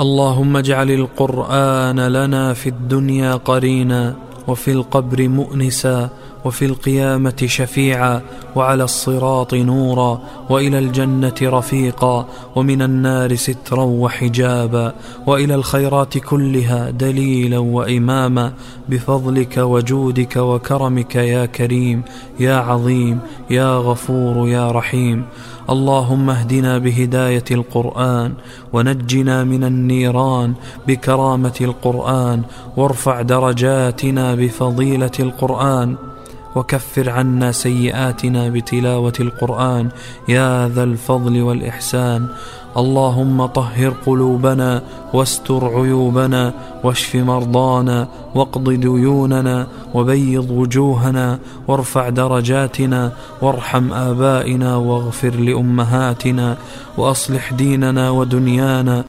اللهم اجعل القرآن لنا في الدنيا قرينا وفي القبر مؤنسا وفي القيامة شفيعا. وعلى الصراط نورا وإلى الجنة رفيقا ومن النار سترا وحجابا وإلى الخيرات كلها دليلا وإماما بفضلك وجودك وكرمك يا كريم يا عظيم يا غفور يا رحيم اللهم اهدنا بهداية القرآن ونجنا من النيران بكرامة القرآن وارفع درجاتنا بفضيلة القرآن وكفر عنا سيئاتنا بتلاوة القرآن. يا ذا الفضل والإحسان. اللهم طهر قلوبنا واستر عيوبنا واشف مرضانا واقض ديوننا وبيض وجوهنا وارفع درجاتنا وارحم آبائنا واغفر لأمهاتنا وأصلح ديننا ودنيانا.